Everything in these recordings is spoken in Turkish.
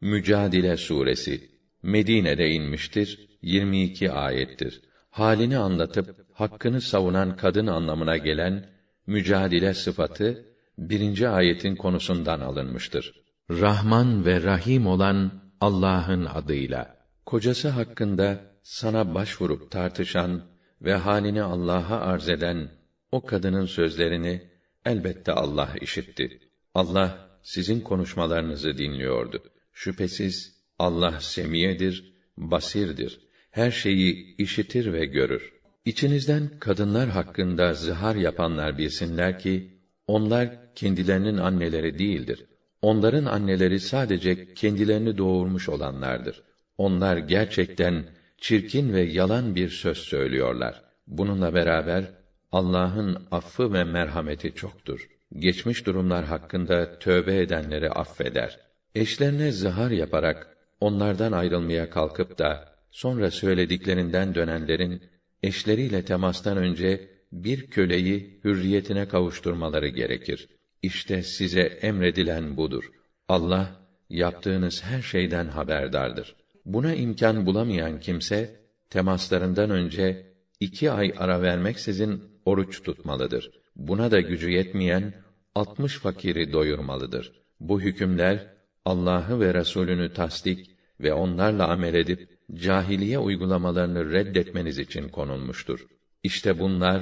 Mücadile suresi Medine'de inmiştir. 22 ayettir. Halini anlatıp hakkını savunan kadın anlamına gelen mücadile sıfatı birinci ayetin konusundan alınmıştır. Rahman ve Rahim olan Allah'ın adıyla. Kocası hakkında sana başvurup tartışan ve halini Allah'a arz eden o kadının sözlerini elbette Allah işitti. Allah sizin konuşmalarınızı dinliyordu. Şüphesiz Allah semiyedir, basirdir. Her şeyi işitir ve görür. İçinizden kadınlar hakkında zihar yapanlar bilsinler ki onlar kendilerinin anneleri değildir. Onların anneleri sadece kendilerini doğurmuş olanlardır. Onlar gerçekten çirkin ve yalan bir söz söylüyorlar. Bununla beraber Allah'ın affı ve merhameti çoktur. Geçmiş durumlar hakkında tövbe edenleri affeder. Eşlerine zihar yaparak onlardan ayrılmaya kalkıp da sonra söylediklerinden dönenlerin eşleriyle temastan önce bir köleyi hürriyetine kavuşturmaları gerekir. İşte size emredilen budur. Allah yaptığınız her şeyden haberdardır. Buna imkan bulamayan kimse temaslarından önce iki ay ara vermeksizin oruç tutmalıdır. Buna da gücü yetmeyen altmış fakiri doyurmalıdır. Bu hükümler Allah'ı ve Resulünü tasdik ve onlarla amel edip cahiliye uygulamalarını reddetmeniz için konulmuştur. İşte bunlar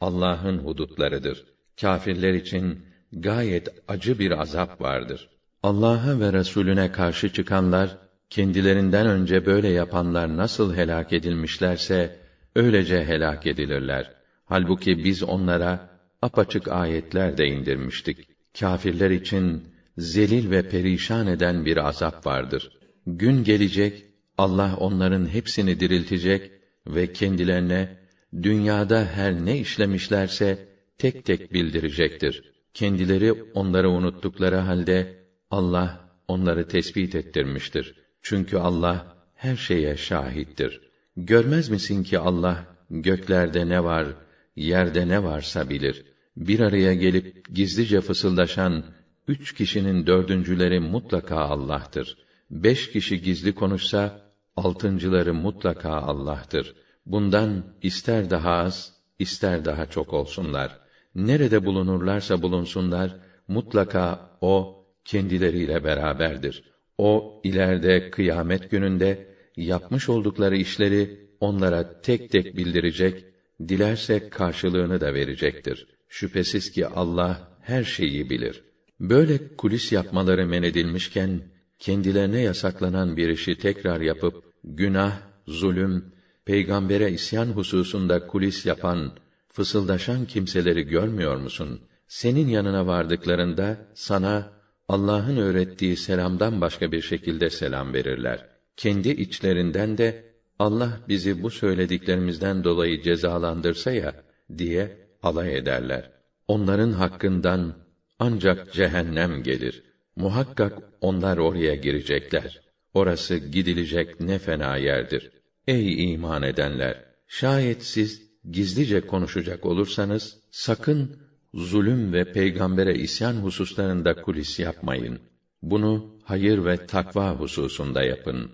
Allah'ın hudutlarıdır. Kâfirler için gayet acı bir azap vardır. Allah'a ve Resulüne karşı çıkanlar kendilerinden önce böyle yapanlar nasıl helak edilmişlerse öylece helak edilirler. Halbuki biz onlara apaçık ayetler de indirmiştik. Kâfirler için zelil ve perişan eden bir azap vardır. Gün gelecek, Allah onların hepsini diriltecek ve kendilerine dünyada her ne işlemişlerse tek tek bildirecektir. Kendileri onları unuttukları halde Allah onları tespit ettirmiştir. Çünkü Allah her şeye şahittir. Görmez misin ki Allah göklerde ne var, yerde ne varsa bilir. Bir araya gelip gizlice fısıldaşan üç kişinin dördüncüleri mutlaka Allah'tır. Beş kişi gizli konuşsa, altıncıları mutlaka Allah'tır. Bundan ister daha az, ister daha çok olsunlar. Nerede bulunurlarsa bulunsunlar, mutlaka O kendileriyle beraberdir. O ileride kıyamet gününde yapmış oldukları işleri onlara tek tek bildirecek, dilerse karşılığını da verecektir. Şüphesiz ki Allah her şeyi bilir. Böyle kulis yapmaları men edilmişken kendilerine yasaklanan bir işi tekrar yapıp günah, zulüm, peygambere isyan hususunda kulis yapan, fısıldaşan kimseleri görmüyor musun? Senin yanına vardıklarında sana Allah'ın öğrettiği selamdan başka bir şekilde selam verirler. Kendi içlerinden de Allah bizi bu söylediklerimizden dolayı cezalandırsa ya diye alay ederler. Onların hakkından ancak cehennem gelir. Muhakkak onlar oraya girecekler. Orası gidilecek ne fena yerdir. Ey iman edenler! Şayet siz gizlice konuşacak olursanız, sakın zulüm ve peygambere isyan hususlarında kulis yapmayın. Bunu hayır ve takva hususunda yapın.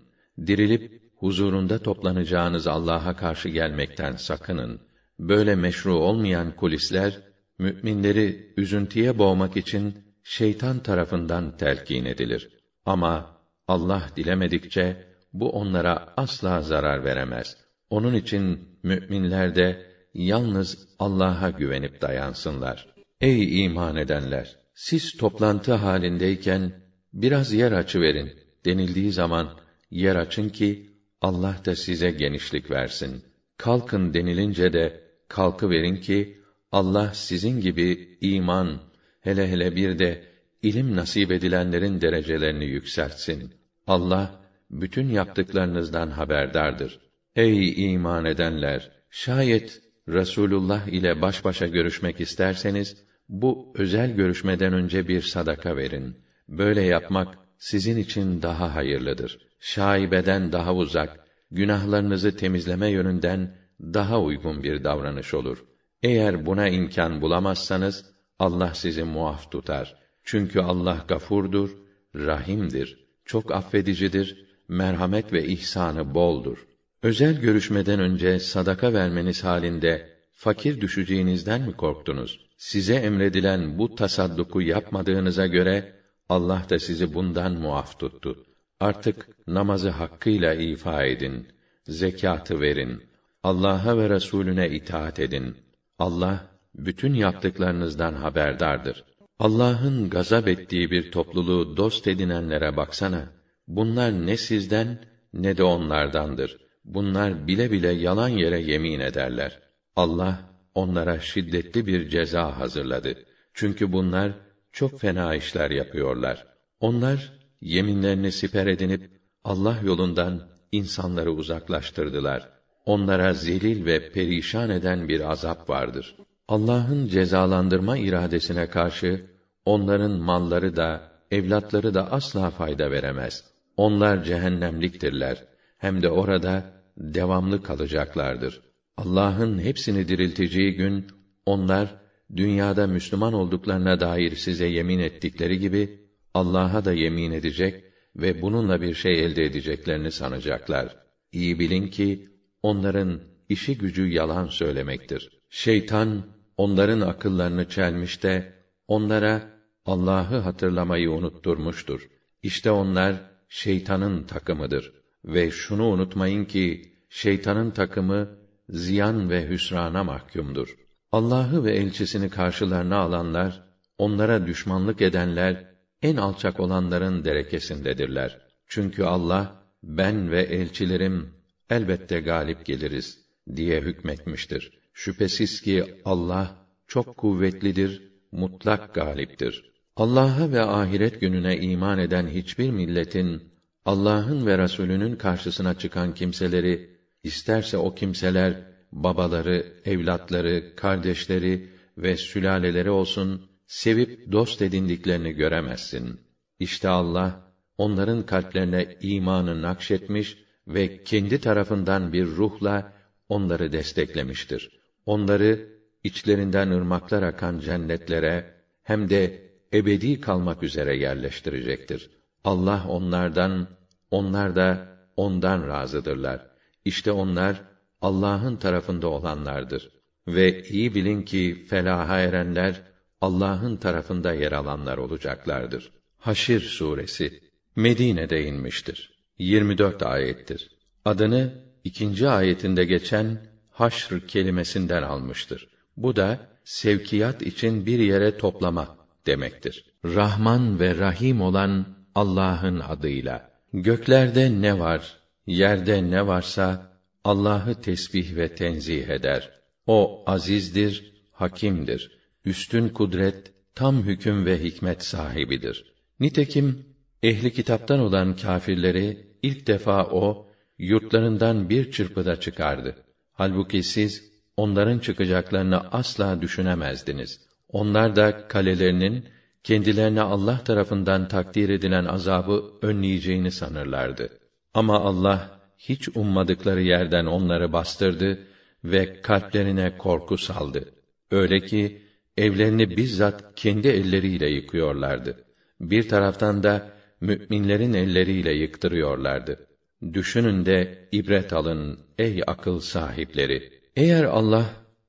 Dirilip huzurunda toplanacağınız Allah'a karşı gelmekten sakının. Böyle meşru olmayan kulisler müminleri üzüntüye boğmak için şeytan tarafından telkin edilir. Ama Allah dilemedikçe bu onlara asla zarar veremez. Onun için müminler de yalnız Allah'a güvenip dayansınlar. Ey iman edenler, siz toplantı halindeyken biraz yer açı verin denildiği zaman yer açın ki Allah da size genişlik versin. Kalkın denilince de kalkı verin ki Allah sizin gibi iman, hele hele bir de ilim nasip edilenlerin derecelerini yükseltsin. Allah bütün yaptıklarınızdan haberdardır. Ey iman edenler, şayet Resulullah ile baş başa görüşmek isterseniz bu özel görüşmeden önce bir sadaka verin. Böyle yapmak sizin için daha hayırlıdır. Şaibeden daha uzak, günahlarınızı temizleme yönünden daha uygun bir davranış olur. Eğer buna imkan bulamazsanız Allah sizi muaf tutar. Çünkü Allah gafurdur, rahimdir. çok affedicidir, merhamet ve ihsanı boldur. Özel görüşmeden önce sadaka vermeniz halinde fakir düşeceğinizden mi korktunuz? Size emredilen bu tasadduku yapmadığınıza göre Allah da sizi bundan muaf tuttu. Artık namazı hakkıyla ifa edin, zekatı verin, Allah'a ve Resulüne itaat edin. Allah bütün yaptıklarınızdan haberdardır. Allah'ın gazap ettiği bir topluluğu dost edinenlere baksana. Bunlar ne sizden ne de onlardandır. Bunlar bile bile yalan yere yemin ederler. Allah onlara şiddetli bir ceza hazırladı. Çünkü bunlar çok fena işler yapıyorlar. Onlar yeminlerini siper edinip Allah yolundan insanları uzaklaştırdılar. Onlara zelil ve perişan eden bir azap vardır. Allah'ın cezalandırma iradesine karşı onların malları da evlatları da asla fayda veremez. Onlar cehennemliktirler. Hem de orada devamlı kalacaklardır. Allah'ın hepsini dirilteceği gün onlar dünyada Müslüman olduklarına dair size yemin ettikleri gibi Allah'a da yemin edecek ve bununla bir şey elde edeceklerini sanacaklar. İyi bilin ki onların işi gücü yalan söylemektir. Şeytan onların akıllarını çelmiş de onlara Allah'ı hatırlamayı unutturmuştur. İşte onlar şeytanın takımıdır ve şunu unutmayın ki şeytanın takımı ziyan ve hüsrana mahkumdur. Allah'ı ve elçisini karşılarına alanlar, onlara düşmanlık edenler en alçak olanların derekesindedirler. Çünkü Allah ben ve elçilerim elbette galip geliriz diye hükmetmiştir. Şüphesiz ki Allah çok kuvvetlidir, mutlak galiptir. Allah'a ve ahiret gününe iman eden hiçbir milletin Allah'ın ve Resulünün karşısına çıkan kimseleri isterse o kimseler babaları, evlatları, kardeşleri ve sülaleleri olsun sevip dost edindiklerini göremezsin. İşte Allah onların kalplerine imanı nakşetmiş ve kendi tarafından bir ruhla onları desteklemiştir. Onları içlerinden ırmaklar akan cennetlere hem de ebedi kalmak üzere yerleştirecektir. Allah onlardan, onlar da ondan razıdırlar. İşte onlar Allah'ın tarafında olanlardır. Ve iyi bilin ki felaha erenler Allah'ın tarafında yer alanlar olacaklardır. Haşir suresi Medine'de inmiştir. 24 ayettir. Adını ikinci ayetinde geçen haşr kelimesinden almıştır. Bu da sevkiyat için bir yere toplama demektir. Rahman ve Rahim olan Allah'ın adıyla. Göklerde ne var, yerde ne varsa Allah'ı tesbih ve tenzih eder. O azizdir, hakimdir. Üstün kudret, tam hüküm ve hikmet sahibidir. Nitekim ehli kitaptan olan kâfirleri ilk defa o yurtlarından bir çırpıda çıkardı. Halbuki siz onların çıkacaklarını asla düşünemezdiniz. Onlar da kalelerinin kendilerine Allah tarafından takdir edilen azabı önleyeceğini sanırlardı. Ama Allah hiç ummadıkları yerden onları bastırdı ve kalplerine korku saldı. Öyle ki evlerini bizzat kendi elleriyle yıkıyorlardı. Bir taraftan da müminlerin elleriyle yıktırıyorlardı. Düşünün de ibret alın ey akıl sahipleri. Eğer Allah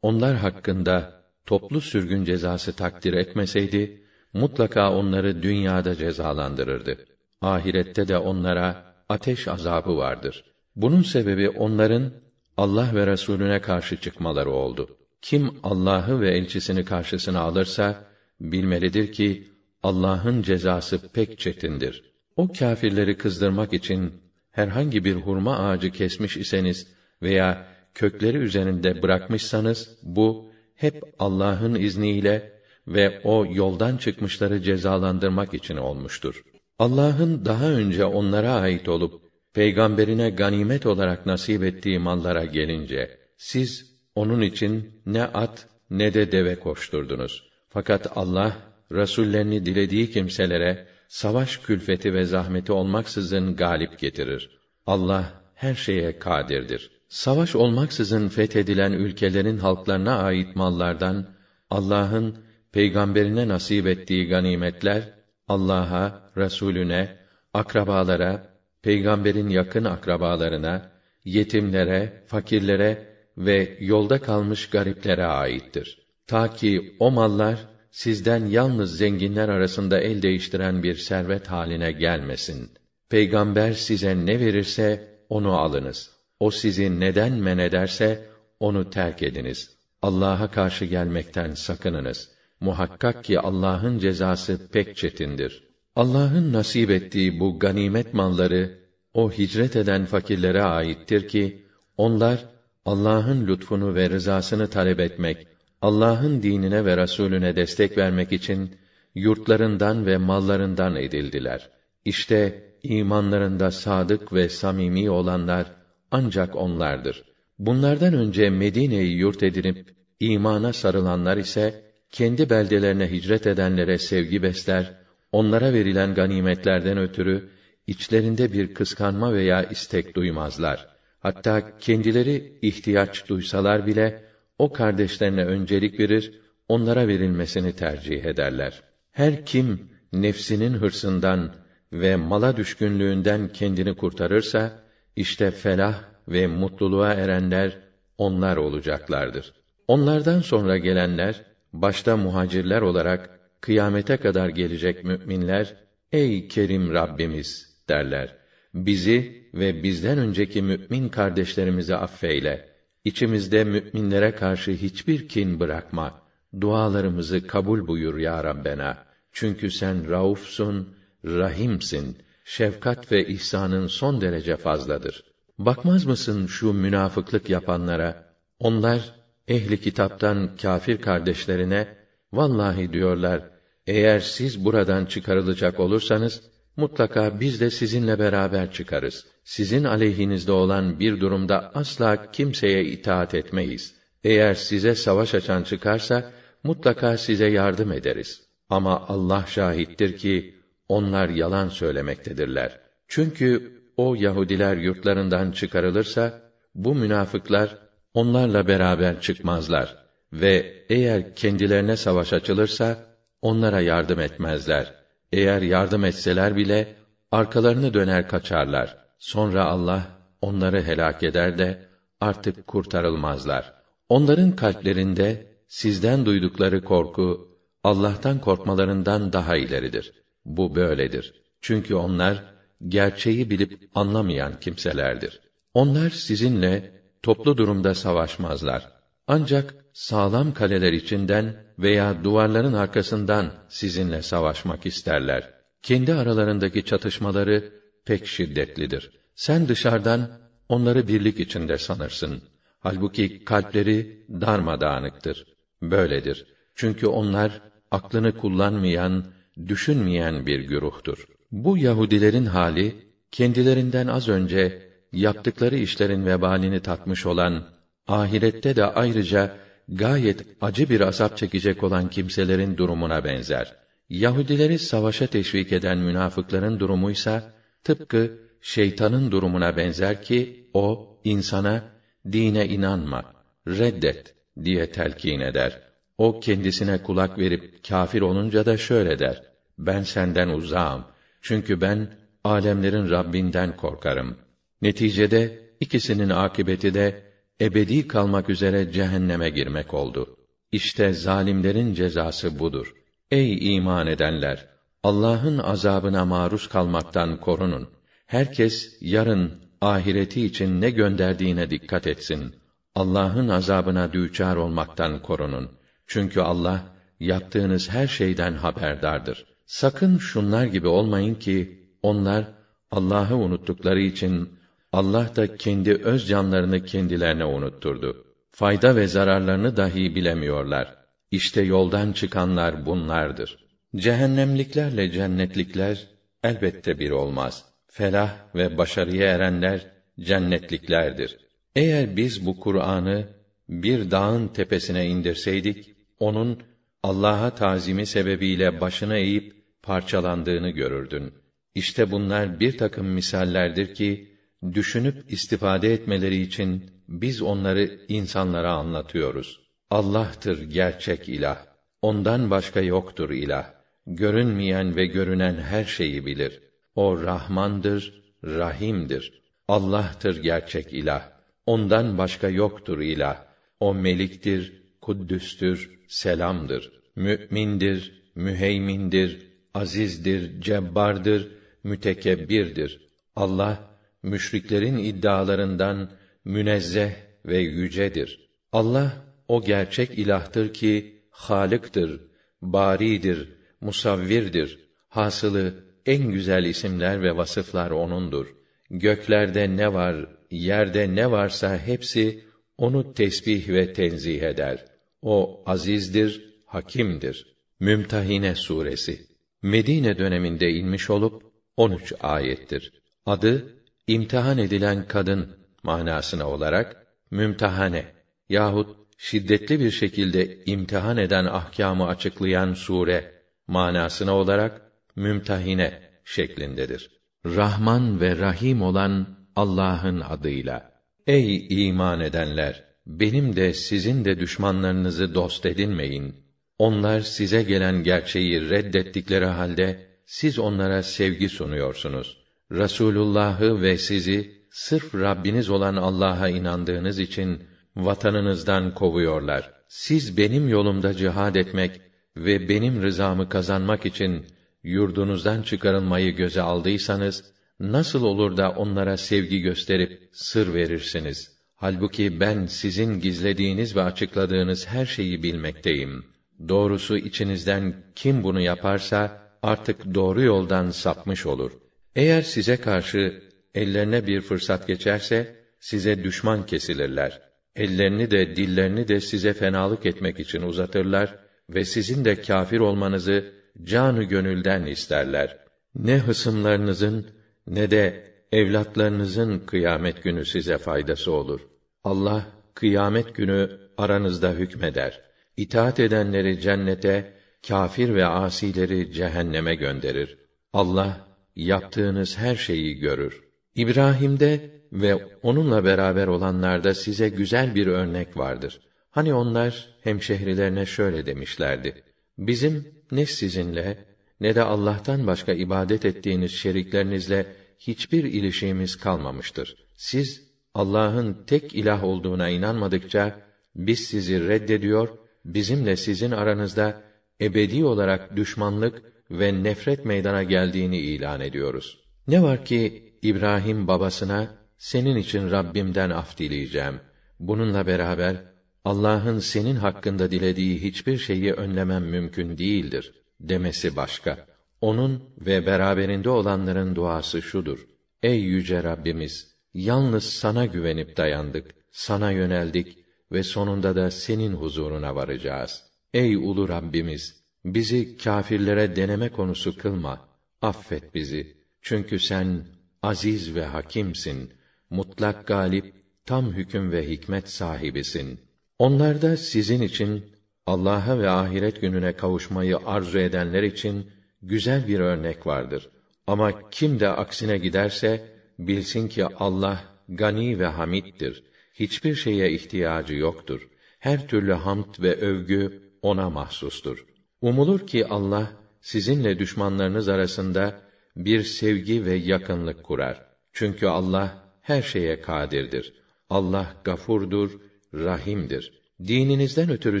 onlar hakkında toplu sürgün cezası takdir etmeseydi mutlaka onları dünyada cezalandırırdı. Ahirette de onlara ateş azabı vardır. Bunun sebebi onların Allah ve Resulüne karşı çıkmaları oldu. Kim Allah'ı ve elçisini karşısına alırsa bilmelidir ki Allah'ın cezası pek çetindir. O kâfirleri kızdırmak için herhangi bir hurma ağacı kesmiş iseniz veya kökleri üzerinde bırakmışsanız bu hep Allah'ın izniyle ve o yoldan çıkmışları cezalandırmak için olmuştur. Allah'ın daha önce onlara ait olup peygamberine ganimet olarak nasip ettiği mallara gelince siz onun için ne at ne de deve koşturdunuz. Fakat Allah rasullerini dilediği kimselere savaş külfeti ve zahmeti olmaksızın galip getirir. Allah her şeye kadirdir. Savaş olmaksızın fethedilen ülkelerin halklarına ait mallardan Allah'ın peygamberine nasip ettiği ganimetler Allah'a, Resulüne, akrabalara, peygamberin yakın akrabalarına, yetimlere, fakirlere ve yolda kalmış gariplere aittir. Ta ki o mallar sizden yalnız zenginler arasında el değiştiren bir servet haline gelmesin. Peygamber size ne verirse onu alınız. O sizi neden men ederse onu terk ediniz. Allah'a karşı gelmekten sakınınız. Muhakkak ki Allah'ın cezası pek çetindir. Allah'ın nasip ettiği bu ganimet malları o hicret eden fakirlere aittir ki onlar Allah'ın lütfunu ve rızasını talep etmek, Allah'ın dinine ve Resulüne destek vermek için yurtlarından ve mallarından edildiler. İşte imanlarında sadık ve samimi olanlar ancak onlardır. Bunlardan önce Medine'yi yurt edinip imana sarılanlar ise kendi beldelerine hicret edenlere sevgi besler, onlara verilen ganimetlerden ötürü içlerinde bir kıskanma veya istek duymazlar. Hatta kendileri ihtiyaç duysalar bile o kardeşlerine öncelik verir, onlara verilmesini tercih ederler. Her kim nefsinin hırsından ve mala düşkünlüğünden kendini kurtarırsa işte felah ve mutluluğa erenler onlar olacaklardır. Onlardan sonra gelenler başta muhacirler olarak kıyamete kadar gelecek müminler ey kerim Rabbimiz derler. Bizi ve bizden önceki mümin kardeşlerimizi affeyle. İçimizde müminlere karşı hiçbir kin bırakma. Dualarımızı kabul buyur ya Rabbena. Çünkü sen raufsun, rahimsin. Şefkat ve ihsanın son derece fazladır. Bakmaz mısın şu münafıklık yapanlara? Onlar ehli kitaptan kâfir kardeşlerine vallahi diyorlar eğer siz buradan çıkarılacak olursanız mutlaka biz de sizinle beraber çıkarız. Sizin aleyhinizde olan bir durumda asla kimseye itaat etmeyiz. Eğer size savaş açan çıkarsa mutlaka size yardım ederiz. Ama Allah şahittir ki onlar yalan söylemektedirler. Çünkü o Yahudiler yurtlarından çıkarılırsa bu münafıklar onlarla beraber çıkmazlar ve eğer kendilerine savaş açılırsa onlara yardım etmezler. Eğer yardım etseler bile arkalarını döner kaçarlar. Sonra Allah onları helak eder de artık kurtarılmazlar. Onların kalplerinde sizden duydukları korku Allah'tan korkmalarından daha ileridir. Bu böyledir. Çünkü onlar gerçeği bilip anlamayan kimselerdir. Onlar sizinle toplu durumda savaşmazlar. Ancak sağlam kaleler içinden veya duvarların arkasından sizinle savaşmak isterler. Kendi aralarındaki çatışmaları pek şiddetlidir. Sen dışarıdan onları birlik içinde sanırsın. Halbuki kalpleri darmadağınıktır. Böyledir. Çünkü onlar aklını kullanmayan, düşünmeyen bir güruhtur. Bu Yahudilerin hali kendilerinden az önce yaptıkları işlerin vebalini tatmış olan ahirette de ayrıca gayet acı bir azap çekecek olan kimselerin durumuna benzer. Yahudileri savaşa teşvik eden münafıkların durumuysa tıpkı şeytanın durumuna benzer ki o insana dine inanma, reddet diye telkin eder. O kendisine kulak verip kâfir olunca da şöyle der: Ben senden uzağım. Çünkü ben alemlerin Rabbinden korkarım. Neticede ikisinin akibeti de ebedi kalmak üzere cehenneme girmek oldu. İşte zalimlerin cezası budur. Ey iman edenler! Allah'ın azabına maruz kalmaktan korunun. Herkes yarın ahireti için ne gönderdiğine dikkat etsin. Allah'ın azabına düçar olmaktan korunun. Çünkü Allah yaptığınız her şeyden haberdardır. Sakın şunlar gibi olmayın ki onlar Allah'ı unuttukları için Allah da kendi öz canlarını kendilerine unutturdu. Fayda ve zararlarını dahi bilemiyorlar. İşte yoldan çıkanlar bunlardır. Cehennemliklerle cennetlikler elbette bir olmaz. Felah ve başarıya erenler cennetliklerdir. Eğer biz bu Kur'an'ı bir dağın tepesine indirseydik, onun Allah'a tazimi sebebiyle başını eğip parçalandığını görürdün. İşte bunlar bir takım misallerdir ki düşünüp istifade etmeleri için biz onları insanlara anlatıyoruz. Allah'tır gerçek ilah. Ondan başka yoktur ilah. Görünmeyen ve görünen her şeyi bilir. O Rahmandır, Rahim'dir. Allah'tır gerçek ilah. Ondan başka yoktur ilah. O meliktir, kuddüstür, selamdır. Mü'mindir, müheymindir, azizdir, cebbardır, mütekebbirdir. Allah müşriklerin iddialarından münezzeh ve yücedir. Allah o gerçek ilahtır ki Halık'tır, baridir, musavvirdir. Hasılı en güzel isimler ve vasıflar onundur. Göklerde ne var, yerde ne varsa hepsi onu tesbih ve tenzih eder. O azizdir, hakimdir. Mümtahine suresi Medine döneminde inmiş olup 13 ayettir. Adı imtihan edilen kadın manasına olarak mümtahane yahut şiddetli bir şekilde imtihan eden ahkamı açıklayan sure manasına olarak mümtahine şeklindedir. Rahman ve Rahim olan Allah'ın adıyla. Ey iman edenler! Benim de sizin de düşmanlarınızı dost edinmeyin. Onlar size gelen gerçeği reddettikleri halde siz onlara sevgi sunuyorsunuz. Rasulullah'ı ve sizi sırf Rabbiniz olan Allah'a inandığınız için vatanınızdan kovuyorlar. Siz benim yolumda cihad etmek ve benim rızamı kazanmak için yurdunuzdan çıkarılmayı göze aldıysanız nasıl olur da onlara sevgi gösterip sır verirsiniz? Halbuki ben sizin gizlediğiniz ve açıkladığınız her şeyi bilmekteyim. Doğrusu içinizden kim bunu yaparsa artık doğru yoldan sapmış olur. Eğer size karşı ellerine bir fırsat geçerse size düşman kesilirler. Ellerini de dillerini de size fenalık etmek için uzatırlar ve sizin de kâfir olmanızı canı gönülden isterler. Ne hısımlarınızın ne de evlatlarınızın kıyamet günü size faydası olur. Allah kıyamet günü aranızda hükmeder. İtaat edenleri cennete, kâfir ve asileri cehenneme gönderir. Allah yaptığınız her şeyi görür. İbrahim'de ve onunla beraber olanlarda size güzel bir örnek vardır. Hani onlar hemşehrilerine şöyle demişlerdi: Bizim ne sizinle ne de Allah'tan başka ibadet ettiğiniz şeriklerinizle hiçbir ilişiğimiz kalmamıştır. Siz Allah'ın tek ilah olduğuna inanmadıkça biz sizi reddediyor, bizimle sizin aranızda ebedi olarak düşmanlık ve nefret meydana geldiğini ilan ediyoruz. Ne var ki İbrahim babasına senin için Rabbimden af dileyeceğim. Bununla beraber Allah'ın senin hakkında dilediği hiçbir şeyi önlemem mümkün değildir demesi başka. Onun ve beraberinde olanların duası şudur: Ey yüce Rabbimiz, yalnız sana güvenip dayandık, sana yöneldik ve sonunda da senin huzuruna varacağız. Ey ulu Rabbimiz, bizi kâfirlere deneme konusu kılma. Affet bizi. Çünkü sen aziz ve hakimsin. Mutlak galip, tam hüküm ve hikmet sahibisin. Onlarda sizin için Allah'a ve ahiret gününe kavuşmayı arzu edenler için güzel bir örnek vardır. Ama kim de aksine giderse bilsin ki Allah gani ve hamittir. Hiçbir şeye ihtiyacı yoktur. Her türlü hamd ve övgü ona mahsustur. Umulur ki Allah sizinle düşmanlarınız arasında bir sevgi ve yakınlık kurar. Çünkü Allah her şeye kadirdir. Allah gafurdur, rahimdir. Dininizden ötürü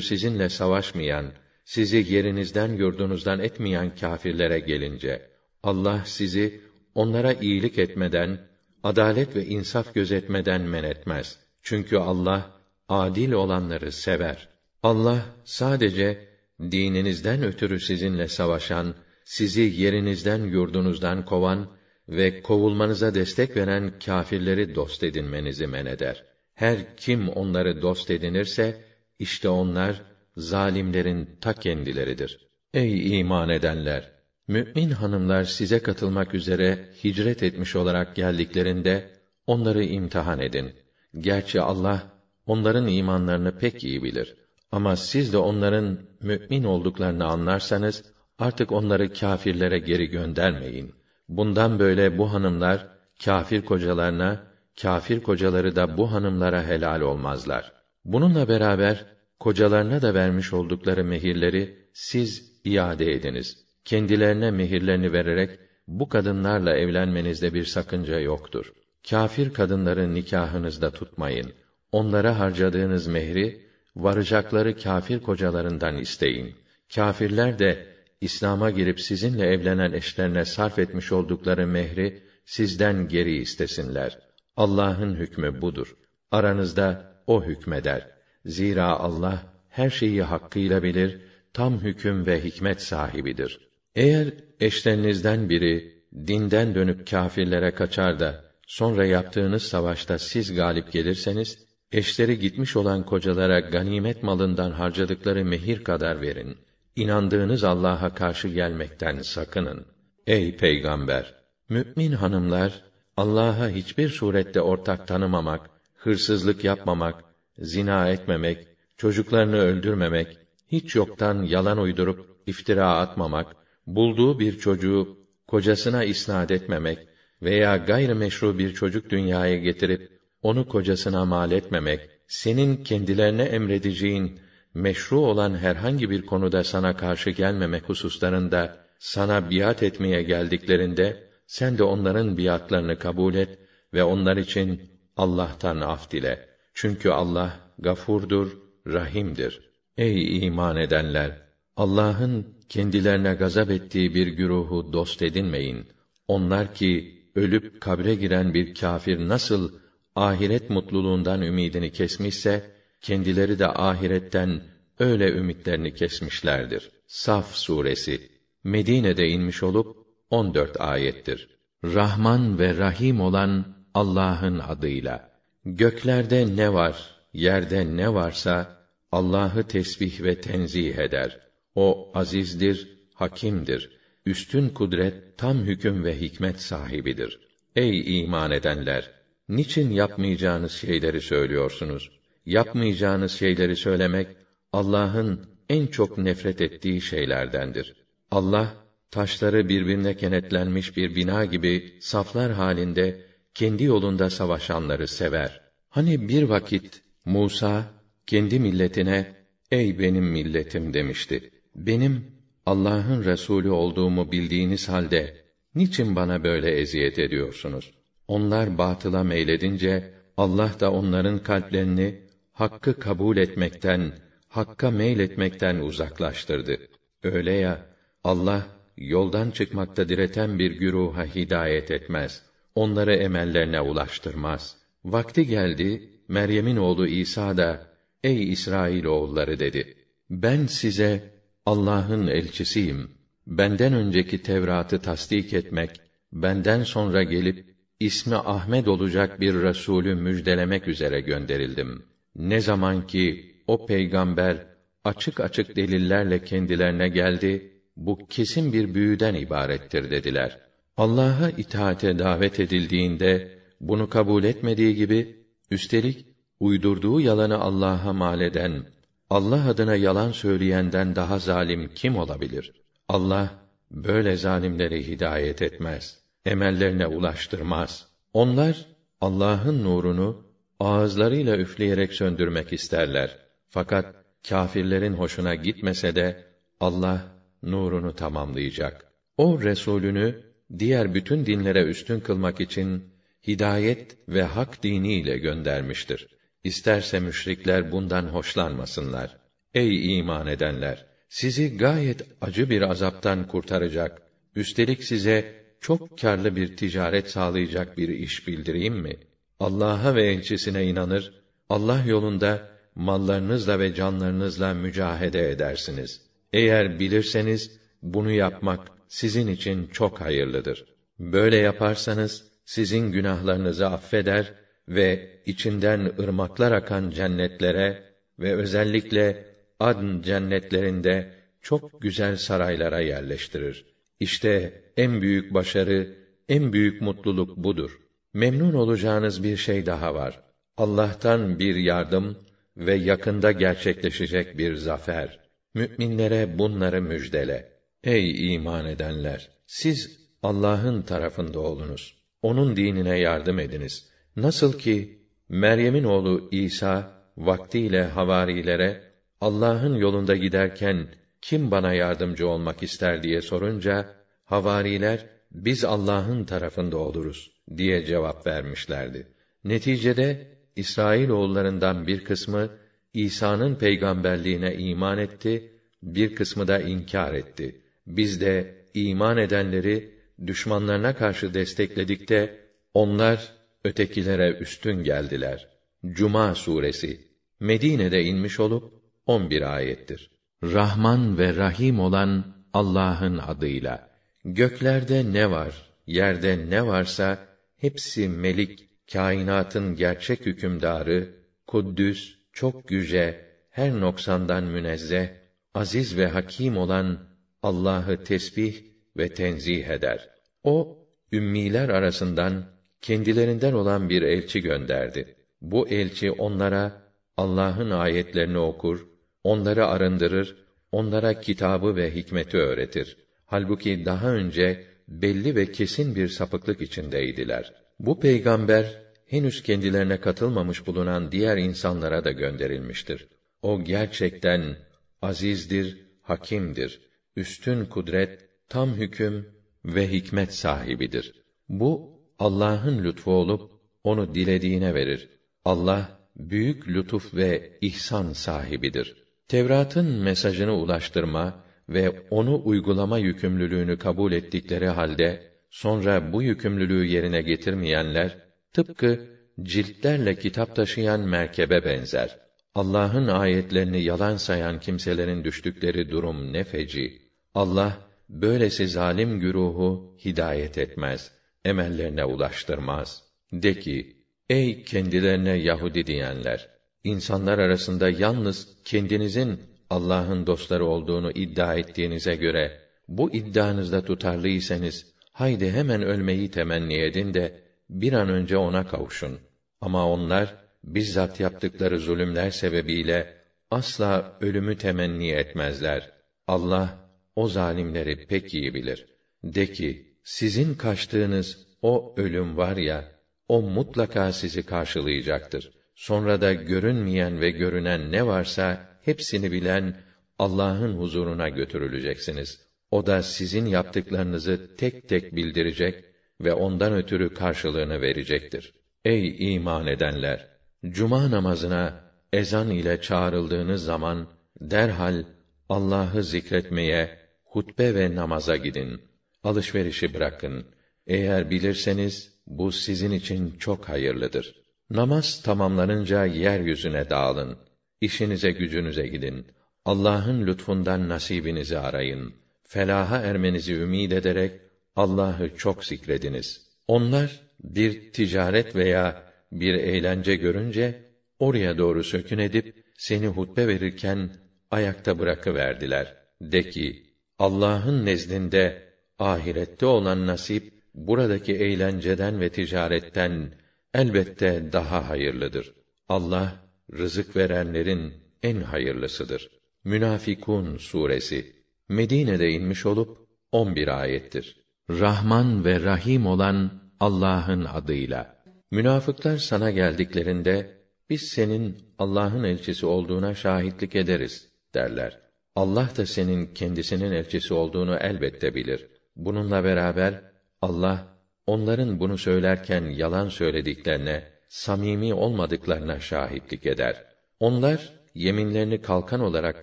sizinle savaşmayan, sizi yerinizden yurdunuzdan etmeyen kâfirlere gelince Allah sizi onlara iyilik etmeden, adalet ve insaf gözetmeden men etmez. Çünkü Allah adil olanları sever. Allah sadece dininizden ötürü sizinle savaşan, sizi yerinizden yurdunuzdan kovan ve kovulmanıza destek veren kâfirleri dost edinmenizi men eder. Her kim onları dost edinirse işte onlar zalimlerin ta kendileridir. Ey iman edenler! Mü'min hanımlar size katılmak üzere hicret etmiş olarak geldiklerinde onları imtihan edin. Gerçi Allah onların imanlarını pek iyi bilir. Ama siz de onların mümin olduklarını anlarsanız artık onları kâfirlere geri göndermeyin. Bundan böyle bu hanımlar kâfir kocalarına, kâfir kocaları da bu hanımlara helal olmazlar. Bununla beraber kocalarına da vermiş oldukları mehirleri siz iade ediniz. Kendilerine mehirlerini vererek bu kadınlarla evlenmenizde bir sakınca yoktur. Kafir kadınları nikahınızda tutmayın. Onlara harcadığınız mehri varacakları kafir kocalarından isteyin. Kâfirler de İslam'a girip sizinle evlenen eşlerine sarf etmiş oldukları mehri sizden geri istesinler. Allah'ın hükmü budur. Aranızda o hükmeder. Zira Allah her şeyi hakkıyla bilir, tam hüküm ve hikmet sahibidir. Eğer eşlerinizden biri dinden dönüp kâfirlere kaçar da sonra yaptığınız savaşta siz galip gelirseniz eşleri gitmiş olan kocalara ganimet malından harcadıkları mehir kadar verin. İnandığınız Allah'a karşı gelmekten sakının. Ey peygamber, mümin hanımlar Allah'a hiçbir surette ortak tanımamak, hırsızlık yapmamak, zina etmemek, çocuklarını öldürmemek, hiç yoktan yalan uydurup iftira atmamak, bulduğu bir çocuğu kocasına isnad etmemek veya gayrimeşru bir çocuk dünyaya getirip onu kocasına mal etmemek, senin kendilerine emredeceğin meşru olan herhangi bir konuda sana karşı gelmemek hususlarında sana biat etmeye geldiklerinde sen de onların biatlarını kabul et ve onlar için Allah'tan af dile. Çünkü Allah gafurdur, rahimdir. Ey iman edenler! Allah'ın kendilerine gazap ettiği bir güruhu dost edinmeyin. Onlar ki ölüp kabre giren bir kâfir nasıl ahiret mutluluğundan ümidini kesmişse kendileri de ahiretten öyle ümitlerini kesmişlerdir. Saf suresi Medine'de inmiş olup 14 ayettir. Rahman ve Rahim olan Allah'ın adıyla. Göklerde ne var, yerde ne varsa Allah'ı tesbih ve tenzih eder. O azizdir, hakimdir. Üstün kudret, tam hüküm ve hikmet sahibidir. Ey iman edenler, niçin yapmayacağınız şeyleri söylüyorsunuz? Yapmayacağınız şeyleri söylemek Allah'ın en çok nefret ettiği şeylerdendir. Allah taşları birbirine kenetlenmiş bir bina gibi saflar halinde kendi yolunda savaşanları sever. Hani bir vakit Musa kendi milletine ey benim milletim demişti. Benim Allah'ın resulü olduğumu bildiğiniz halde niçin bana böyle eziyet ediyorsunuz? Onlar batıla meyledince Allah da onların kalplerini hakkı kabul etmekten, hakka meyletmekten uzaklaştırdı. Öyle ya Allah yoldan çıkmakta direten bir güruha hidayet etmez. Onları emellerine ulaştırmaz. Vakti geldi, Meryem'in oğlu İsa da, ey İsrail oğulları dedi. Ben size Allah'ın elçisiyim. Benden önceki Tevrat'ı tasdik etmek, benden sonra gelip ismi Ahmed olacak bir resulü müjdelemek üzere gönderildim. Ne zaman ki o peygamber açık açık delillerle kendilerine geldi, bu kesin bir büyüden ibarettir dediler. Allah'a itaate davet edildiğinde bunu kabul etmediği gibi üstelik uydurduğu yalanı Allah'a mal eden, Allah adına yalan söyleyenden daha zalim kim olabilir? Allah böyle zalimleri hidayet etmez. Emellerine ulaştırmaz. Onlar Allah'ın nurunu ağızlarıyla üfleyerek söndürmek isterler. Fakat kâfirlerin hoşuna gitmese de Allah nurunu tamamlayacak. O Resulünü diğer bütün dinlere üstün kılmak için hidayet ve hak diniyle göndermiştir. İsterse müşrikler bundan hoşlanmasınlar. Ey iman edenler! Sizi gayet acı bir azaptan kurtaracak, üstelik size çok karlı bir ticaret sağlayacak bir iş bildireyim mi? Allah'a ve elçisine inanır, Allah yolunda mallarınızla ve canlarınızla mücahede edersiniz. Eğer bilirseniz bunu yapmak sizin için çok hayırlıdır. Böyle yaparsanız sizin günahlarınızı affeder ve içinden ırmaklar akan cennetlere ve özellikle adn cennetlerinde çok güzel saraylara yerleştirir. İşte en büyük başarı, en büyük mutluluk budur. Memnun olacağınız bir şey daha var. Allah'tan bir yardım ve yakında gerçekleşecek bir zafer. Müminlere bunları müjdele. Ey iman edenler! Siz Allah'ın tarafında olunuz. Onun dinine yardım ediniz. Nasıl ki Meryem'in oğlu İsa vaktiyle havarilere Allah'ın yolunda giderken kim bana yardımcı olmak ister diye sorunca havariler biz Allah'ın tarafında oluruz diye cevap vermişlerdi. Neticede İsrail oğullarından bir kısmı İsa'nın peygamberliğine iman etti, bir kısmı da inkar etti. Biz de iman edenleri düşmanlarına karşı destekledik de onlar ötekilere üstün geldiler. Cuma suresi Medine'de inmiş olup 11 ayettir. Rahman ve Rahim olan Allah'ın adıyla. Göklerde ne var, yerde ne varsa hepsi melik, kainatın gerçek hükümdarı, kuddüs, çok yüce, her noksandan münezzeh, aziz ve hakim olan Allah'ı tesbih ve tenzih eder. O ümmiler arasından kendilerinden olan bir elçi gönderdi. Bu elçi onlara Allah'ın ayetlerini okur, onları arındırır, onlara kitabı ve hikmeti öğretir. Halbuki daha önce belli ve kesin bir sapıklık içindeydiler. Bu peygamber henüz kendilerine katılmamış bulunan diğer insanlara da gönderilmiştir. O gerçekten azizdir, hakimdir. Üstün kudret, tam hüküm ve hikmet sahibidir. Bu Allah'ın lütfu olup onu dilediğine verir. Allah büyük lütuf ve ihsan sahibidir. Tevrat'ın mesajını ulaştırma ve onu uygulama yükümlülüğünü kabul ettikleri halde sonra bu yükümlülüğü yerine getirmeyenler tıpkı ciltlerle kitap taşıyan merkebe benzer. Allah'ın ayetlerini yalan sayan kimselerin düştükleri durum ne feci. Allah böylesi zalim güruhu hidayet etmez, emellerine ulaştırmaz. De ki, ey kendilerine Yahudi diyenler, insanlar arasında yalnız kendinizin Allah'ın dostları olduğunu iddia ettiğinize göre bu iddianızda tutarlıysanız haydi hemen ölmeyi temenni edin de bir an önce ona kavuşun. Ama onlar bizzat yaptıkları zulümler sebebiyle asla ölümü temenni etmezler. Allah o zalimleri pek iyi bilir. De ki, sizin kaçtığınız o ölüm var ya, o mutlaka sizi karşılayacaktır. Sonra da görünmeyen ve görünen ne varsa hepsini bilen Allah'ın huzuruna götürüleceksiniz. O da sizin yaptıklarınızı tek tek bildirecek ve ondan ötürü karşılığını verecektir. Ey iman edenler! Cuma namazına ezan ile çağrıldığınız zaman derhal Allah'ı zikretmeye, hutbe ve namaza gidin. Alışverişi bırakın. Eğer bilirseniz bu sizin için çok hayırlıdır. Namaz tamamlanınca yeryüzüne dağılın. İşinize gücünüze gidin. Allah'ın lütfundan nasibinizi arayın. Felaha ermenizi ümid ederek Allah'ı çok zikrediniz. Onlar bir ticaret veya bir eğlence görünce oraya doğru sökün edip seni hutbe verirken ayakta bırakıverdiler. De ki, Allah'ın nezdinde ahirette olan nasip buradaki eğlenceden ve ticaretten elbette daha hayırlıdır. Allah rızık verenlerin en hayırlısıdır. Münafikun suresi Medine'de inmiş olup 11 ayettir. Rahman ve Rahim olan Allah'ın adıyla. Münafıklar sana geldiklerinde biz senin Allah'ın elçisi olduğuna şahitlik ederiz derler. Allah da senin kendisinin elçisi olduğunu elbette bilir. Bununla beraber Allah onların bunu söylerken yalan söylediklerine, samimi olmadıklarına şahitlik eder. Onlar yeminlerini kalkan olarak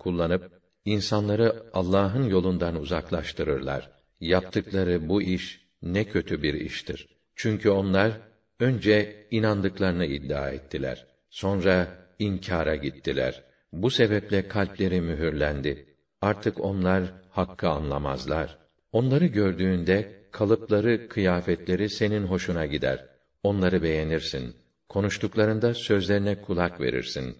kullanıp insanları Allah'ın yolundan uzaklaştırırlar. Yaptıkları bu iş ne kötü bir iştir. Çünkü onlar önce inandıklarını iddia ettiler. Sonra inkara gittiler. Bu sebeple kalpleri mühürlendi. Artık onlar hakkı anlamazlar. Onları gördüğünde kalıpları, kıyafetleri senin hoşuna gider. Onları beğenirsin. Konuştuklarında sözlerine kulak verirsin.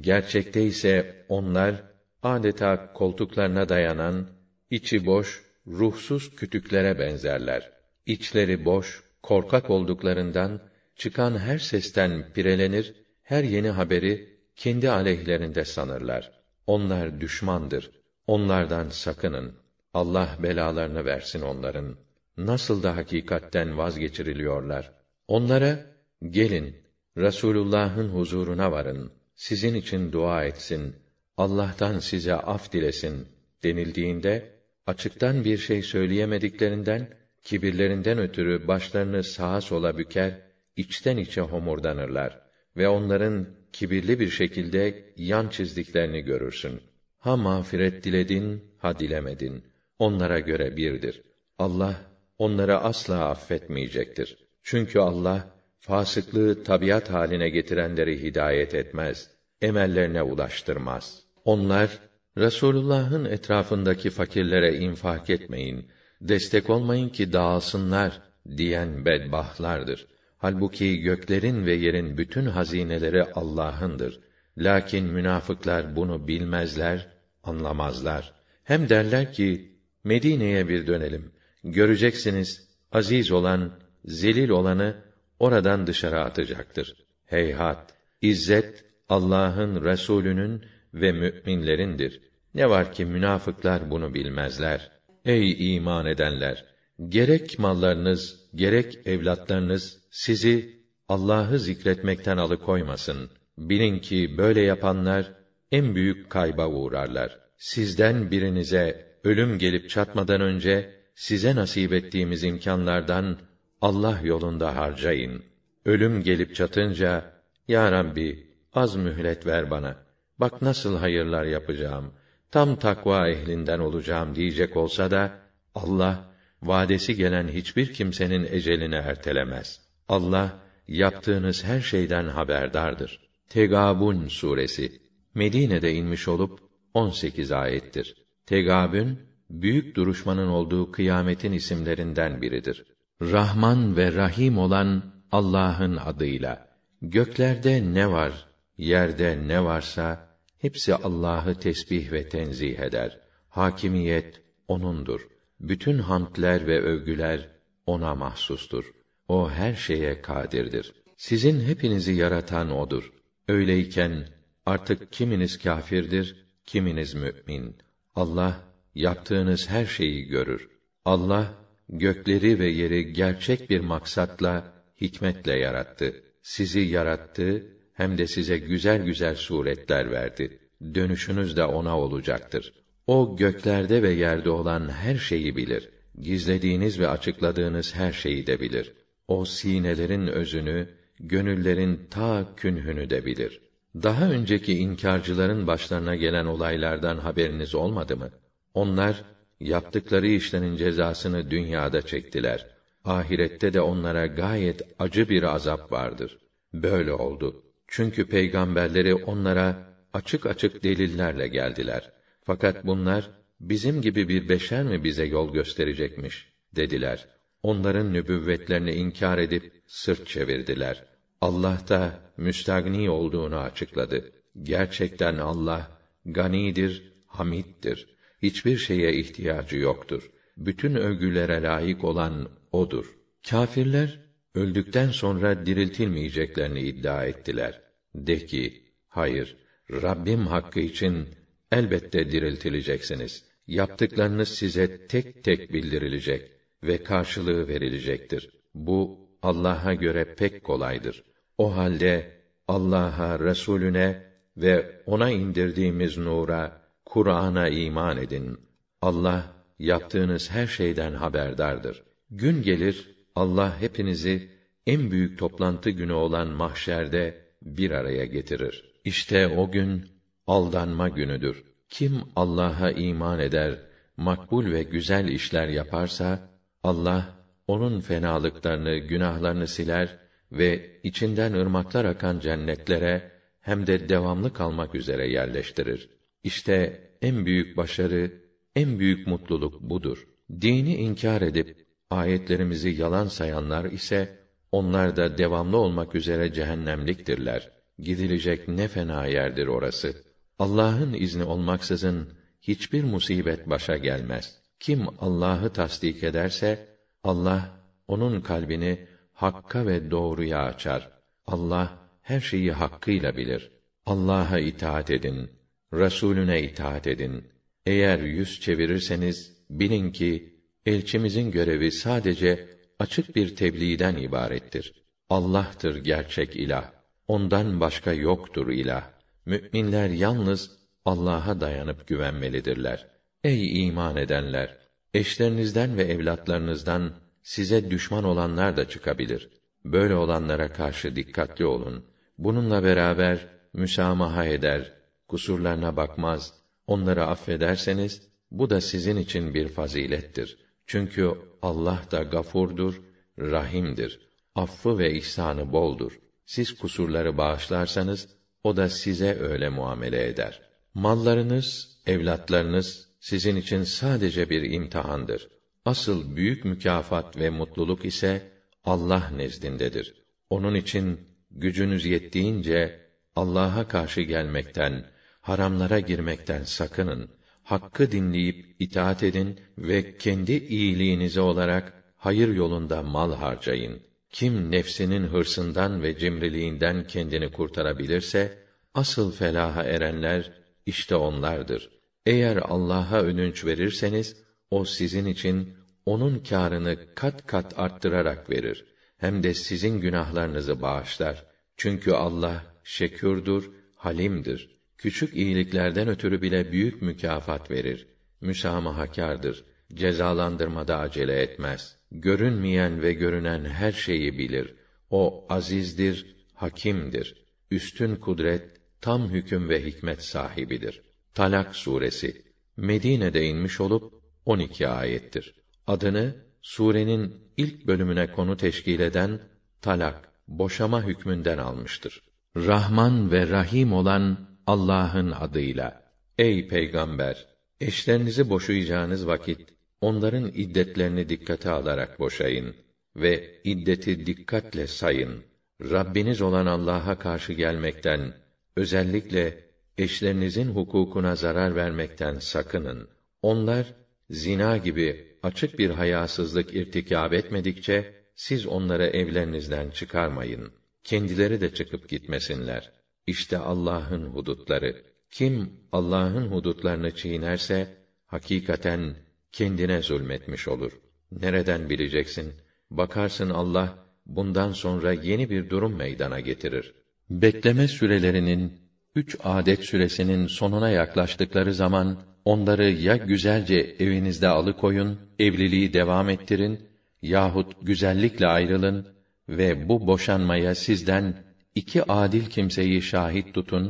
Gerçekte ise onlar adeta koltuklarına dayanan, içi boş, ruhsuz kütüklere benzerler. İçleri boş, korkak olduklarından çıkan her sesten pirelenir, her yeni haberi kendi aleyhlerinde sanırlar. Onlar düşmandır. Onlardan sakının. Allah belalarını versin onların. Nasıl da hakikatten vazgeçiriliyorlar. Onlara gelin Resulullah'ın huzuruna varın. Sizin için dua etsin. Allah'tan size af dilesin denildiğinde açıktan bir şey söyleyemediklerinden kibirlerinden ötürü başlarını sağa sola büker, içten içe homurdanırlar ve onların kibirli bir şekilde yan çizdiklerini görürsün. Ha mağfiret diledin, ha dilemedin. Onlara göre birdir. Allah onları asla affetmeyecektir. Çünkü Allah fasıklığı tabiat haline getirenleri hidayet etmez, emellerine ulaştırmaz. Onlar Resulullah'ın etrafındaki fakirlere infak etmeyin, destek olmayın ki dağılsınlar diyen bedbahtlardır. Halbuki göklerin ve yerin bütün hazineleri Allah'ındır. Lakin münafıklar bunu bilmezler, anlamazlar. Hem derler ki Medine'ye bir dönelim. Göreceksiniz aziz olan, zelil olanı oradan dışarı atacaktır. Heyhat, izzet Allah'ın Resulünün ve müminlerindir. Ne var ki münafıklar bunu bilmezler. Ey iman edenler, gerek mallarınız, gerek evlatlarınız sizi Allah'ı zikretmekten alıkoymasın. Bilin ki böyle yapanlar en büyük kayba uğrarlar. Sizden birinize ölüm gelip çatmadan önce size nasip ettiğimiz imkanlardan Allah yolunda harcayın. Ölüm gelip çatınca ya Rabbi az mühlet ver bana. Bak nasıl hayırlar yapacağım. Tam takva ehlinden olacağım diyecek olsa da Allah vadesi gelen hiçbir kimsenin ecelini ertelemez. Allah yaptığınız her şeyden haberdardır. Tegabun suresi Medine'de inmiş olup 18 ayettir. Tegabün büyük duruşmanın olduğu kıyametin isimlerinden biridir. Rahman ve Rahim olan Allah'ın adıyla. Göklerde ne var, yerde ne varsa hepsi Allah'ı tesbih ve tenzih eder. Hakimiyet onundur. Bütün hamdler ve övgüler ona mahsustur. O her şeye kadirdir. Sizin hepinizi yaratan odur. Öyleyken artık kiminiz kâfirdir, kiminiz mümin. Allah yaptığınız her şeyi görür. Allah gökleri ve yeri gerçek bir maksatla, hikmetle yarattı. Sizi yarattı, hem de size güzel güzel suretler verdi. Dönüşünüz de ona olacaktır. O göklerde ve yerde olan her şeyi bilir. Gizlediğiniz ve açıkladığınız her şeyi de bilir. O sinelerin özünü, gönüllerin ta künhünü de bilir. Daha önceki inkarcıların başlarına gelen olaylardan haberiniz olmadı mı? Onlar yaptıkları işlerin cezasını dünyada çektiler. Ahirette de onlara gayet acı bir azap vardır. Böyle oldu. Çünkü peygamberleri onlara açık açık delillerle geldiler. Fakat bunlar bizim gibi bir beşer mi bize yol gösterecekmiş dediler. Onların nübüvvetlerini inkar edip sırt çevirdiler. Allah da müstagni olduğunu açıkladı. Gerçekten Allah ganidir, hamittir. Hiçbir şeye ihtiyacı yoktur. Bütün övgülere layık olan odur. Kâfirler öldükten sonra diriltilmeyeceklerini iddia ettiler. De ki, hayır, Rabbim hakkı için elbette diriltileceksiniz. Yaptıklarınız size tek tek bildirilecek ve karşılığı verilecektir. Bu Allah'a göre pek kolaydır. O halde Allah'a, Resulüne ve ona indirdiğimiz nura, Kur'an'a iman edin. Allah yaptığınız her şeyden haberdardır. Gün gelir Allah hepinizi en büyük toplantı günü olan mahşerde bir araya getirir. İşte o gün aldanma günüdür. Kim Allah'a iman eder, makbul ve güzel işler yaparsa Allah onun fenalıklarını, günahlarını siler ve içinden ırmaklar akan cennetlere hem de devamlı kalmak üzere yerleştirir. İşte en büyük başarı, en büyük mutluluk budur. Dini inkar edip ayetlerimizi yalan sayanlar ise onlar da devamlı olmak üzere cehennemliktirler. Gidilecek ne fena yerdir orası. Allah'ın izni olmaksızın hiçbir musibet başa gelmez. Kim Allah'ı tasdik ederse Allah onun kalbini hakka ve doğruya açar. Allah her şeyi hakkıyla bilir. Allah'a itaat edin. Resulüne itaat edin. Eğer yüz çevirirseniz bilin ki elçimizin görevi sadece açık bir tebliğden ibarettir. Allah'tır gerçek ilah. Ondan başka yoktur ilah. Müminler yalnız Allah'a dayanıp güvenmelidirler. Ey iman edenler! Eşlerinizden ve evlatlarınızdan size düşman olanlar da çıkabilir. Böyle olanlara karşı dikkatli olun. Bununla beraber müsamaha eder, kusurlarına bakmaz, onları affederseniz bu da sizin için bir fazilettir. Çünkü Allah da gafurdur, rahimdir. Affı ve ihsanı boldur. Siz kusurları bağışlarsanız o da size öyle muamele eder. Mallarınız, evlatlarınız sizin için sadece bir imtihandır. Asıl büyük mükafat ve mutluluk ise Allah nezdindedir. Onun için gücünüz yettiğince Allah'a karşı gelmekten, haramlara girmekten sakının. Hakkı dinleyip itaat edin ve kendi iyiliğinize olarak hayır yolunda mal harcayın. Kim nefsinin hırsından ve cimriliğinden kendini kurtarabilirse asıl felaha erenler işte onlardır. Eğer Allah'a ödünç verirseniz o sizin için onun kârını kat kat arttırarak verir. Hem de sizin günahlarınızı bağışlar. Çünkü Allah şekürdür, halimdir. Küçük iyiliklerden ötürü bile büyük mükafat verir. Müsamahakârdır. Cezalandırmada acele etmez. Görünmeyen ve görünen her şeyi bilir. O azizdir, hakimdir. Üstün kudret, tam hüküm ve hikmet sahibidir. Talak suresi Medine'de inmiş olup 12 ayettir. Adını surenin ilk bölümüne konu teşkil eden talak, boşama hükmünden almıştır. Rahman ve Rahim olan Allah'ın adıyla. Ey peygamber, eşlerinizi boşayacağınız vakit onların iddetlerini dikkate alarak boşayın ve iddeti dikkatle sayın. Rabbiniz olan Allah'a karşı gelmekten, özellikle eşlerinizin hukukuna zarar vermekten sakının. Onlar zina gibi açık bir hayasızlık irtikab etmedikçe siz onları evlerinizden çıkarmayın. Kendileri de çıkıp gitmesinler. İşte Allah'ın hudutları. Kim Allah'ın hudutlarını çiğnerse hakikaten kendine zulmetmiş olur. Nereden bileceksin? Bakarsın Allah bundan sonra yeni bir durum meydana getirir. Bekleme sürelerinin üç adet süresinin sonuna yaklaştıkları zaman onları ya güzelce evinizde alıkoyun, evliliği devam ettirin yahut güzellikle ayrılın ve bu boşanmaya sizden iki adil kimseyi şahit tutun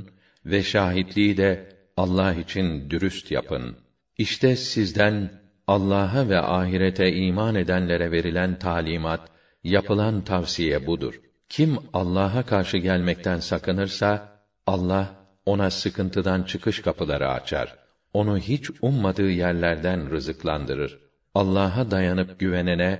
ve şahitliği de Allah için dürüst yapın. İşte sizden Allah'a ve ahirete iman edenlere verilen talimat, yapılan tavsiye budur. Kim Allah'a karşı gelmekten sakınırsa Allah ona sıkıntıdan çıkış kapıları açar. Onu hiç ummadığı yerlerden rızıklandırır. Allah'a dayanıp güvenene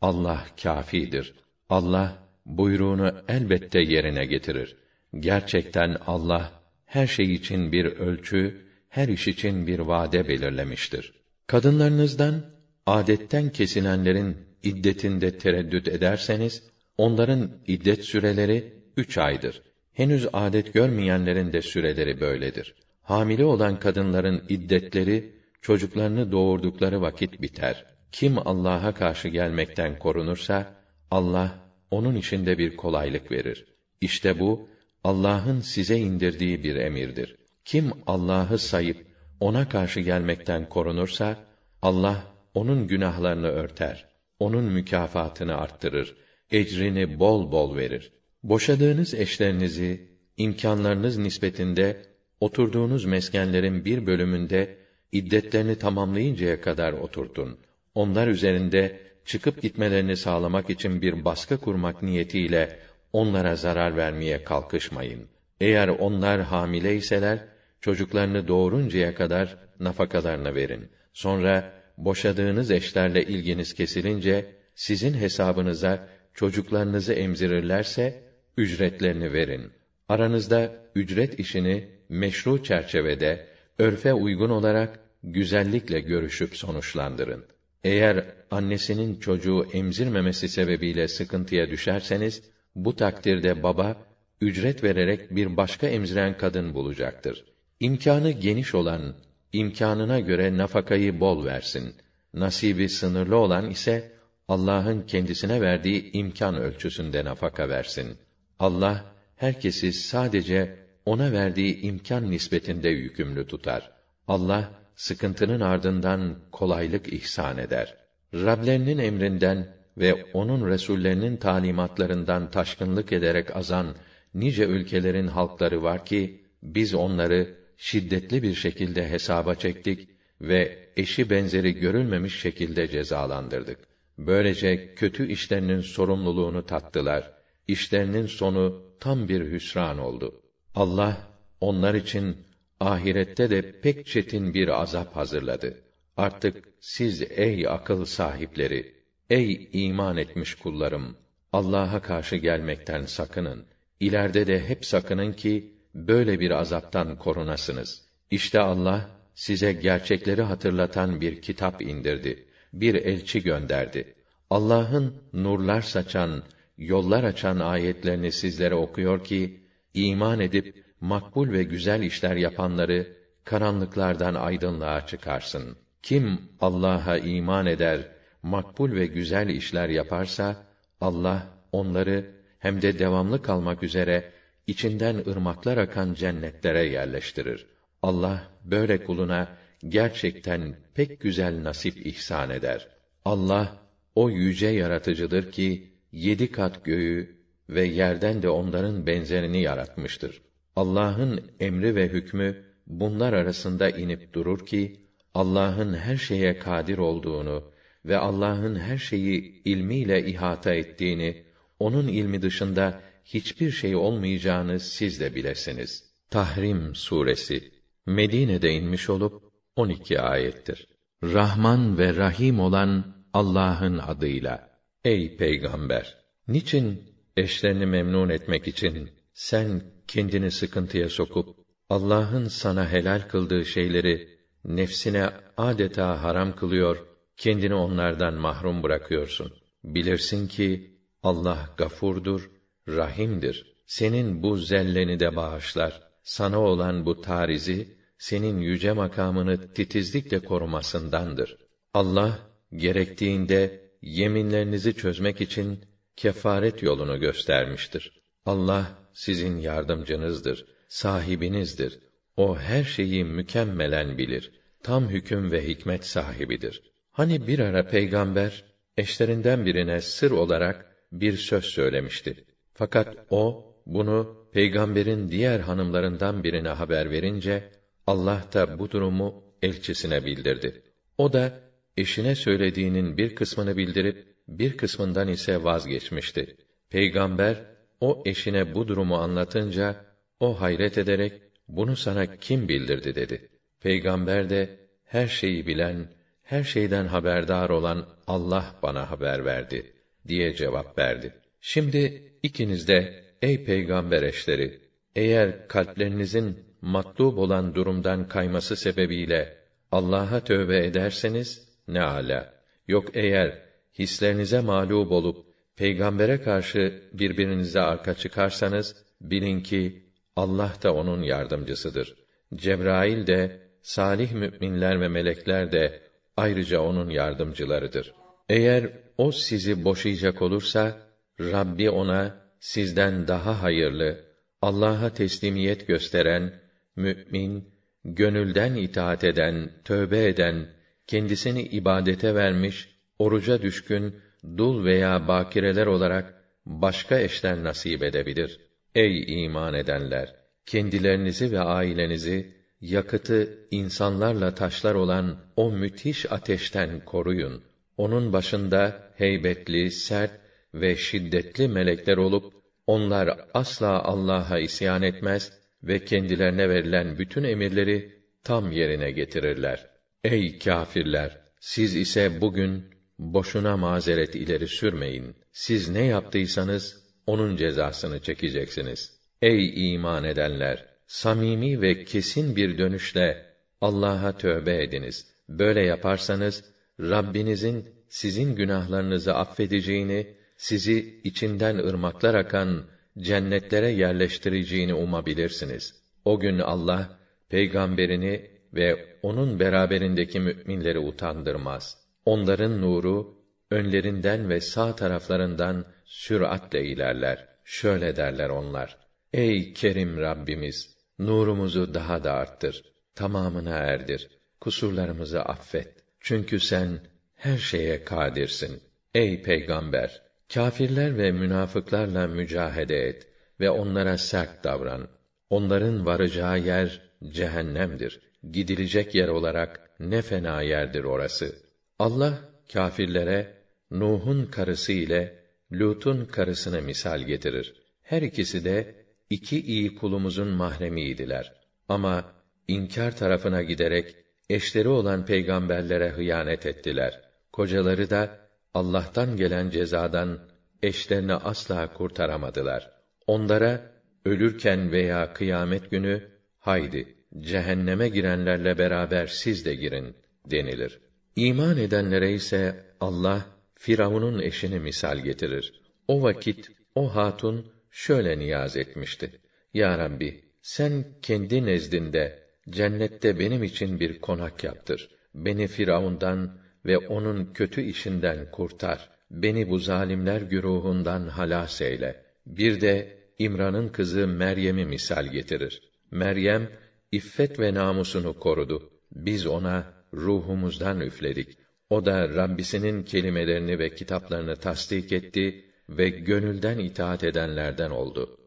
Allah kâfidir. Allah buyruğunu elbette yerine getirir. Gerçekten Allah her şey için bir ölçü, her iş için bir vade belirlemiştir. Kadınlarınızdan adetten kesinenlerin iddetinde tereddüt ederseniz onların iddet süreleri üç aydır. Henüz adet görmeyenlerin de süreleri böyledir. Hamile olan kadınların iddetleri çocuklarını doğurdukları vakit biter. Kim Allah'a karşı gelmekten korunursa Allah onun içinde bir kolaylık verir. İşte bu Allah'ın size indirdiği bir emirdir. Kim Allah'ı sayıp ona karşı gelmekten korunursa Allah onun günahlarını örter. Onun mükafatını arttırır. Ecrini bol bol verir. Boşadığınız eşlerinizi imkanlarınız nispetinde oturduğunuz meskenlerin bir bölümünde iddetlerini tamamlayıncaya kadar oturtun. Onlar üzerinde çıkıp gitmelerini sağlamak için bir baskı kurmak niyetiyle onlara zarar vermeye kalkışmayın. Eğer onlar hamile iseler, çocuklarını doğuruncaya kadar nafakalarını verin. Sonra boşadığınız eşlerle ilginiz kesilince sizin hesabınıza çocuklarınızı emzirirlerse ücretlerini verin. Aranızda ücret işini meşru çerçevede örfe uygun olarak güzellikle görüşüp sonuçlandırın. Eğer annesinin çocuğu emzirmemesi sebebiyle sıkıntıya düşerseniz bu takdirde baba ücret vererek bir başka emziren kadın bulacaktır. İmkanı geniş olan imkanına göre nafakayı bol versin. Nasibi sınırlı olan ise Allah'ın kendisine verdiği imkan ölçüsünde nafaka versin. Allah herkesi sadece ona verdiği imkan nispetinde yükümlü tutar. Allah sıkıntının ardından kolaylık ihsan eder. Rablerinin emrinden ve onun resullerinin talimatlarından taşkınlık ederek azan nice ülkelerin halkları var ki biz onları şiddetli bir şekilde hesaba çektik ve eşi benzeri görülmemiş şekilde cezalandırdık. Böylece kötü işlerinin sorumluluğunu tattılar. İşlerinin sonu tam bir hüsran oldu. Allah onlar için ahirette de pek çetin bir azap hazırladı. Artık siz ey akıl sahipleri, ey iman etmiş kullarım, Allah'a karşı gelmekten sakının. İleride de hep sakının ki böyle bir azaptan korunasınız. İşte Allah size gerçekleri hatırlatan bir kitap indirdi. Bir elçi gönderdi. Allah'ın nurlar saçan, yollar açan ayetlerini sizlere okuyor ki iman edip makbul ve güzel işler yapanları karanlıklardan aydınlığa çıkarsın. Kim Allah'a iman eder, makbul ve güzel işler yaparsa Allah onları hem de devamlı kalmak üzere içinden ırmaklar akan cennetlere yerleştirir. Allah böyle kuluna gerçekten pek güzel nasip ihsan eder. Allah o yüce yaratıcıdır ki yedi kat göğü ve yerden de onların benzerini yaratmıştır. Allah'ın emri ve hükmü bunlar arasında inip durur ki Allah'ın her şeye kadir olduğunu ve Allah'ın her şeyi ilmiyle ihata ettiğini, onun ilmi dışında hiçbir şey olmayacağını siz de bilesiniz. Tahrim suresi Medine'de inmiş olup 12 ayettir. Rahman ve Rahim olan Allah'ın adıyla. Ey peygamber, niçin eşlerini memnun etmek için sen kendini sıkıntıya sokup Allah'ın sana helal kıldığı şeyleri nefsine adeta haram kılıyor, kendini onlardan mahrum bırakıyorsun. Bilirsin ki Allah gafurdur, rahimdir. Senin bu zelleni de bağışlar. Sana olan bu tarizi senin yüce makamını titizlikle korumasındandır. Allah gerektiğinde yeminlerinizi çözmek için kefaret yolunu göstermiştir. Allah sizin yardımcınızdır, sahibinizdir. O her şeyi mükemmelen bilir. Tam hüküm ve hikmet sahibidir. Hani bir ara peygamber eşlerinden birine sır olarak bir söz söylemişti. Fakat o bunu peygamberin diğer hanımlarından birine haber verince Allah da bu durumu elçisine bildirdi. O da eşine söylediğinin bir kısmını bildirip bir kısmından ise vazgeçmişti. Peygamber o eşine bu durumu anlatınca o hayret ederek bunu sana kim bildirdi dedi. Peygamber de her şeyi bilen, her şeyden haberdar olan Allah bana haber verdi diye cevap verdi. Şimdi ikiniz de ey peygamber eşleri eğer kalplerinizin matlub olan durumdan kayması sebebiyle Allah'a tövbe ederseniz ne ala. Yok eğer hislerinize mağlup olup peygambere karşı birbirinize arka çıkarsanız bilin ki Allah da onun yardımcısıdır. Cebrail de salih müminler ve melekler de ayrıca onun yardımcılarıdır. Eğer o sizi boşayacak olursa Rabbi ona sizden daha hayırlı, Allah'a teslimiyet gösteren, mümin, gönülden itaat eden, tövbe eden, kendisini ibadete vermiş, oruca düşkün, dul veya bakireler olarak başka eşler nasip edebilir. Ey iman edenler! Kendilerinizi ve ailenizi, yakıtı insanlarla taşlar olan o müthiş ateşten koruyun. Onun başında heybetli, sert ve şiddetli melekler olup, onlar asla Allah'a isyan etmez ve kendilerine verilen bütün emirleri tam yerine getirirler. Ey kâfirler! Siz ise bugün boşuna mazeret ileri sürmeyin. Siz ne yaptıysanız onun cezasını çekeceksiniz. Ey iman edenler, samimi ve kesin bir dönüşle Allah'a tövbe ediniz. Böyle yaparsanız Rabbinizin sizin günahlarınızı affedeceğini, sizi içinden ırmaklar akan cennetlere yerleştireceğini umabilirsiniz. O gün Allah peygamberini ve onun beraberindeki müminleri utandırmaz. Onların nuru önlerinden ve sağ taraflarından süratle ilerler. Şöyle derler onlar: Ey Kerim Rabbimiz, nurumuzu daha da arttır, tamamına erdir, kusurlarımızı affet. Çünkü sen her şeye kadirsin. Ey peygamber! Kâfirler ve münafıklarla mücahede et ve onlara sert davran. Onların varacağı yer cehennemdir. Gidilecek yer olarak ne fena yerdir orası. Allah kâfirlere Nuh'un karısı ile Lut'un karısını misal getirir. Her ikisi de iki iyi kulumuzun mahremiydiler. Ama inkar tarafına giderek eşleri olan peygamberlere hıyanet ettiler. Kocaları da Allah'tan gelen cezadan eşlerini asla kurtaramadılar. Onlara ölürken veya kıyamet günü haydi cehenneme girenlerle beraber siz de girin denilir. İman edenlere ise Allah Firavun'un eşini misal getirir. O vakit o hatun şöyle niyaz etmişti. Ya Rabbi, sen kendi nezdinde cennette benim için bir konak yaptır. Beni Firavundan ve onun kötü işinden kurtar. Beni bu zalimler güruhundan halas eyle. Bir de İmran'ın kızı Meryem'i misal getirir. Meryem iffet ve namusunu korudu. Biz ona ruhumuzdan üfledik. O da Rabbisinin kelimelerini ve kitaplarını tasdik etti ve gönülden itaat edenlerden oldu.